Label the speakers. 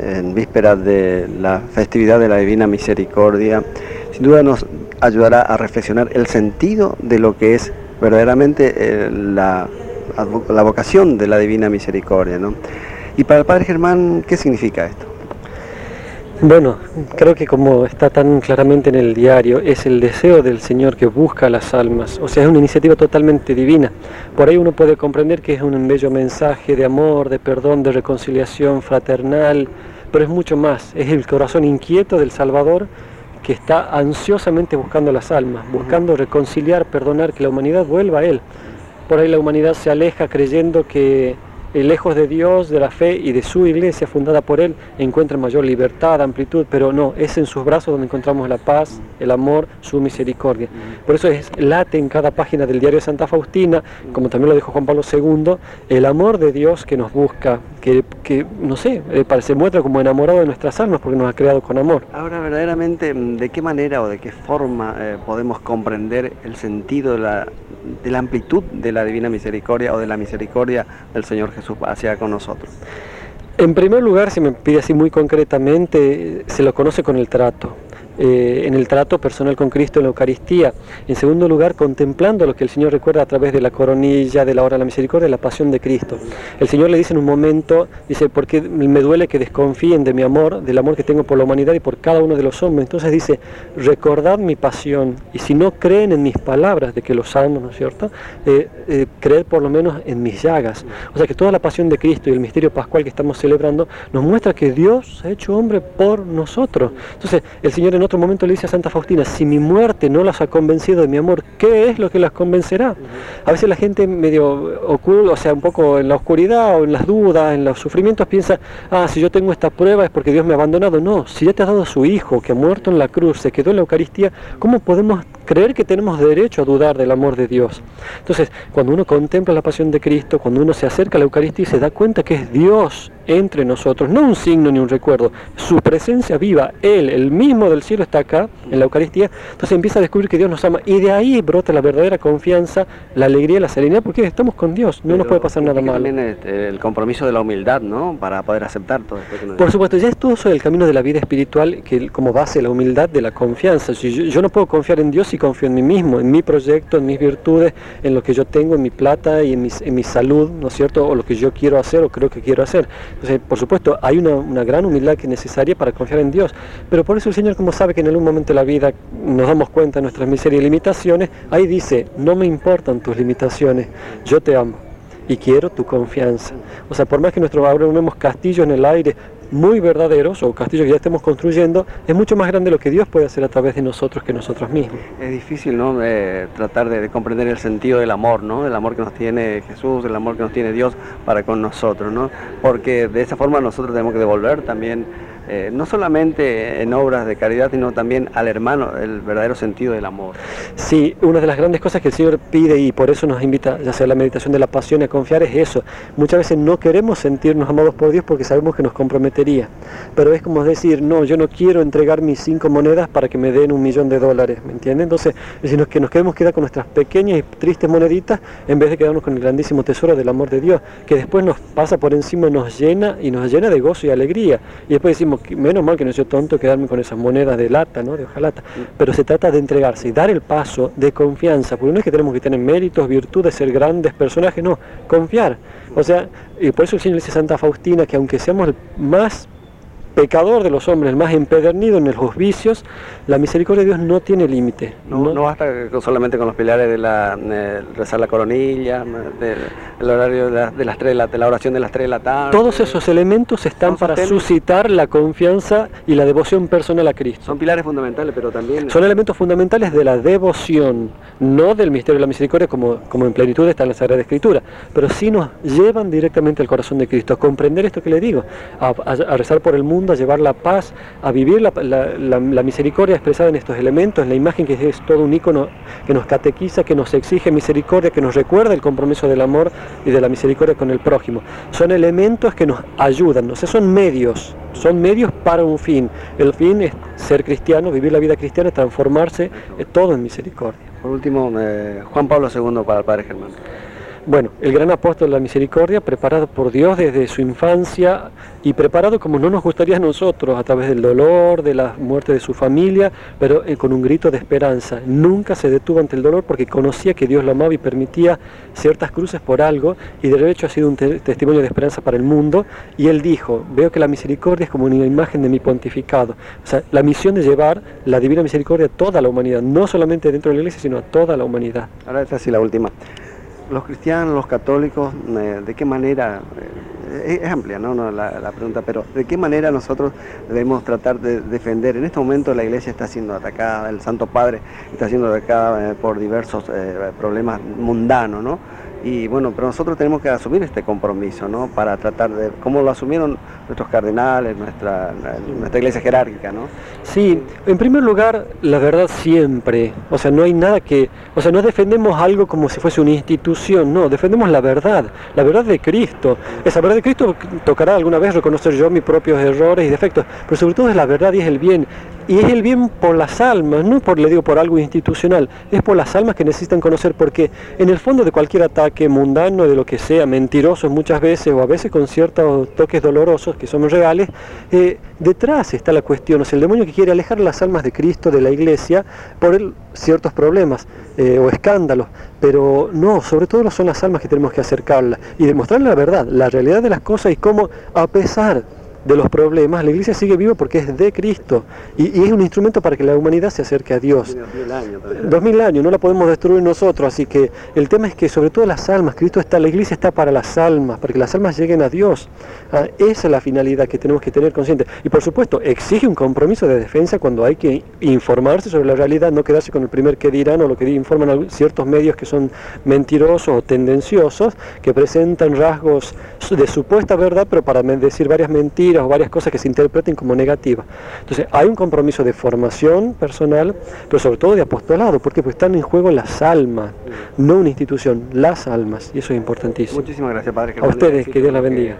Speaker 1: en vísperas de la festividad de la Divina Misericordia, sin duda nos ayudará a reflexionar el sentido de lo que es verdaderamente eh, la, la, vocación de la Divina Misericordia. ¿no? Y para el Padre Germán, ¿qué significa esto?
Speaker 2: Bueno, creo que como está tan claramente en el diario, es el deseo del Señor que busca las almas, o sea, es una iniciativa totalmente divina. Por ahí uno puede comprender que es un bello mensaje de amor, de perdón, de reconciliación fraternal, pero es mucho más, es el corazón inquieto del Salvador que está ansiosamente buscando las almas, buscando reconciliar, perdonar, que la humanidad vuelva a Él. Por ahí la humanidad se aleja creyendo que lejos de Dios, de la fe y de su iglesia fundada por Él, encuentra mayor libertad, amplitud, pero no, es en sus brazos donde encontramos la paz, el amor, su misericordia. Por eso es late en cada página del diario de Santa Faustina, como también lo dijo Juan Pablo II, el amor de Dios que nos busca, que, no sé, eh, se muestra como enamorado de nuestras almas porque nos ha creado con amor.
Speaker 1: Ahora, verdaderamente, ¿de qué manera o de qué forma eh, podemos comprender el sentido de la, de la amplitud de la divina misericordia o de la misericordia del Señor Jesús? Jesús hacia con nosotros?
Speaker 2: En primer lugar, si me pide así muy concretamente, se lo conoce con el trato. Eh, en el trato personal con Cristo en la Eucaristía. En segundo lugar, contemplando lo que el Señor recuerda a través de la coronilla, de la hora de la misericordia, de la pasión de Cristo. El Señor le dice en un momento, dice, porque me duele que desconfíen de mi amor, del amor que tengo por la humanidad y por cada uno de los hombres. Entonces dice, recordad mi pasión y si no creen en mis palabras de que los amo, ¿no es cierto? Eh, eh, creed por lo menos en mis llagas. O sea que toda la pasión de Cristo y el misterio pascual que estamos celebrando nos muestra que Dios ha hecho hombre por nosotros. Entonces el Señor en otro momento le dice a Santa Faustina, si mi muerte no las ha convencido de mi amor, ¿qué es lo que las convencerá? A veces la gente medio oculta, o sea, un poco en la oscuridad o en las dudas, en los sufrimientos, piensa, ah, si yo tengo esta prueba es porque Dios me ha abandonado. No, si ya te ha dado a su Hijo, que ha muerto en la cruz, se quedó en la Eucaristía, ¿cómo podemos creer que tenemos derecho a dudar del amor de Dios? Entonces, cuando uno contempla la pasión de Cristo, cuando uno se acerca a la Eucaristía y se da cuenta que es Dios entre nosotros, no un signo ni un recuerdo, su presencia viva, Él, el mismo del cielo, está acá, en la Eucaristía, entonces empieza a descubrir que Dios nos ama y de ahí brota la verdadera confianza, la alegría, la serenidad, porque estamos con Dios, no nos puede pasar nada mal.
Speaker 1: También este, el compromiso de la humildad, ¿no? Para poder aceptar todo esto.
Speaker 2: Por supuesto, ya es todo eso el camino de la vida espiritual, que como base la humildad de la confianza. Si yo, no puedo confiar en Dios si confío en mí mismo, en mi proyecto, en mis virtudes, en lo que yo tengo, en mi plata y en, en mi salud, ¿no es cierto? O lo que yo quiero hacer o creo que quiero hacer. Entonces, por supuesto, hay una, una gran humildad que es necesaria para confiar en Dios. Pero por eso el Señor, como sabe, que en algún momento de la vida nos damos cuenta de nuestras miserias y limitaciones, ahí dice, no me importan tus limitaciones, yo te amo y quiero tu confianza. O sea, por más que nosotros vemos castillos en el aire muy verdaderos o castillos que ya estemos construyendo, es mucho más grande lo que Dios puede hacer a través de nosotros que nosotros mismos.
Speaker 1: Es difícil, ¿no? tratar de, comprender el sentido del amor, ¿no? El amor que nos tiene Jesús, el amor que nos tiene Dios para con nosotros, ¿no? Porque de esa forma nosotros tenemos que devolver también eh, no solamente en obras de caridad, sino también al hermano, el verdadero sentido del amor.
Speaker 2: Sí, una de las grandes cosas que el Señor pide y por eso nos invita, ya sea la meditación de la pasión, a confiar es eso. Muchas veces no queremos sentirnos amados por Dios porque sabemos que nos pero es como decir, no, yo no quiero entregar mis cinco monedas para que me den un millón de dólares, ¿me entienden? Entonces, es que nos queremos quedar con nuestras pequeñas y tristes moneditas en vez de quedarnos con el grandísimo tesoro del amor de Dios, que después nos pasa por encima, nos llena y nos llena de gozo y alegría. Y después decimos, menos mal que no soy tonto quedarme con esas monedas de lata, ¿no? de hojalata, pero se trata de entregarse y dar el paso de confianza, porque no es que tenemos que tener méritos, virtudes, ser grandes personajes, no, confiar. O sea, y por eso el Señor dice Santa Faustina que aunque seamos más pecador de los hombres, el más empedernido en los vicios, la misericordia de Dios no tiene límite.
Speaker 1: No, no, basta solamente con los pilares de la eh, rezar la coronilla, del horario de la, de las tres, de la oración de las tres de la tarde.
Speaker 2: Todos esos elementos están para suscitar la confianza y la devoción personal a Cristo.
Speaker 1: Son pilares fundamentales, pero también...
Speaker 2: Son elementos fundamentales de la devoción, no del misterio de la misericordia como, como en plenitud está en la Sagrada Escritura, pero sí nos llevan directamente al corazón de Cristo, a comprender esto que le digo, a rezar por el mundo a llevar la paz, a vivir la, misericordia expresada en estos elementos, la imagen que es todo un icono que nos catequiza, que nos exige misericordia, que nos recuerda el compromiso del amor y de la misericordia con el prójimo. Son elementos que nos ayudan, no sé, son medios, son medios para un fin. El fin es ser cristiano, vivir la vida cristiana, transformarse todo en misericordia.
Speaker 1: Por último, eh, Juan Pablo II para el Padre Germán.
Speaker 2: Bueno, el gran apóstol de la misericordia, preparado por Dios desde su infancia y preparado como no nos gustaría a nosotros, a través del dolor, de la muerte de su familia, pero eh, con un grito de esperanza. Nunca se detuvo ante el dolor porque conocía que Dios lo amaba y permitía ciertas cruces por algo, y de hecho ha sido un testimonio de esperanza para el mundo. Y él dijo, veo que la misericordia es como una imagen de mi pontificado. O sea, la misión de llevar la divina misericordia a toda la humanidad, no solamente dentro de la iglesia, sino a toda la humanidad.
Speaker 1: Ahora esta sí la última los cristianos, los católicos, eh, ¿de qué manera? Eh, es amplia ¿no? la, pregunta, pero ¿de qué manera nosotros debemos tratar de defender? En este momento la iglesia está siendo atacada, el Santo Padre está siendo atacada eh, por diversos problemas mundanos, ¿no? Y bueno, pero nosotros tenemos que asumir este compromiso, ¿no? Para tratar de, como lo asumieron nuestros cardenales, nuestra, nuestra iglesia jerárquica, ¿no?
Speaker 2: Sí, en primer lugar, la verdad siempre, o sea, no hay nada que, o sea, no defendemos algo como si fuese una institución, no, defendemos la verdad, la verdad de Cristo. Esa verdad de Cristo tocará alguna vez reconocer yo mis propios errores y defectos, pero sobre todo es la verdad y es el bien. Y es el bien por las almas, no por, le digo, por algo institucional, es por las almas que necesitan conocer, porque en el fondo de cualquier ataque mundano, de lo que sea, mentirosos muchas veces, o a veces con ciertos toques dolorosos que son reales, eh, detrás está la cuestión, o sea, el demonio que quiere alejar las almas de Cristo, de la iglesia, por ciertos problemas eh, o escándalos, pero no, sobre todo son las almas que tenemos que acercarlas y demostrarle la verdad, la realidad de las cosas y cómo, a pesar de los problemas, la iglesia sigue viva porque es de Cristo y, es un instrumento para que la humanidad se acerque a Dios. Dos mil años, no la podemos destruir nosotros, así que el tema es que sobre todo las almas, Cristo está, la iglesia está para las almas, para que las almas lleguen a Dios. Ah, esa es la finalidad que tenemos que tener consciente. Y por supuesto, exige un compromiso de defensa cuando hay que informarse sobre la realidad, no quedarse con el primer que dirán o lo que informan ciertos medios que son mentirosos o tendenciosos, que presentan rasgos de supuesta verdad, pero para decir varias mentiras o varias cosas que se interpreten como negativas. Entonces, hay un compromiso de formación personal, pero sobre todo de apostolado, porque pues están en juego las almas, no una institución, las almas, y eso es importantísimo.
Speaker 1: Muchísimas gracias, Padre.
Speaker 2: A ustedes, que Dios la bendiga.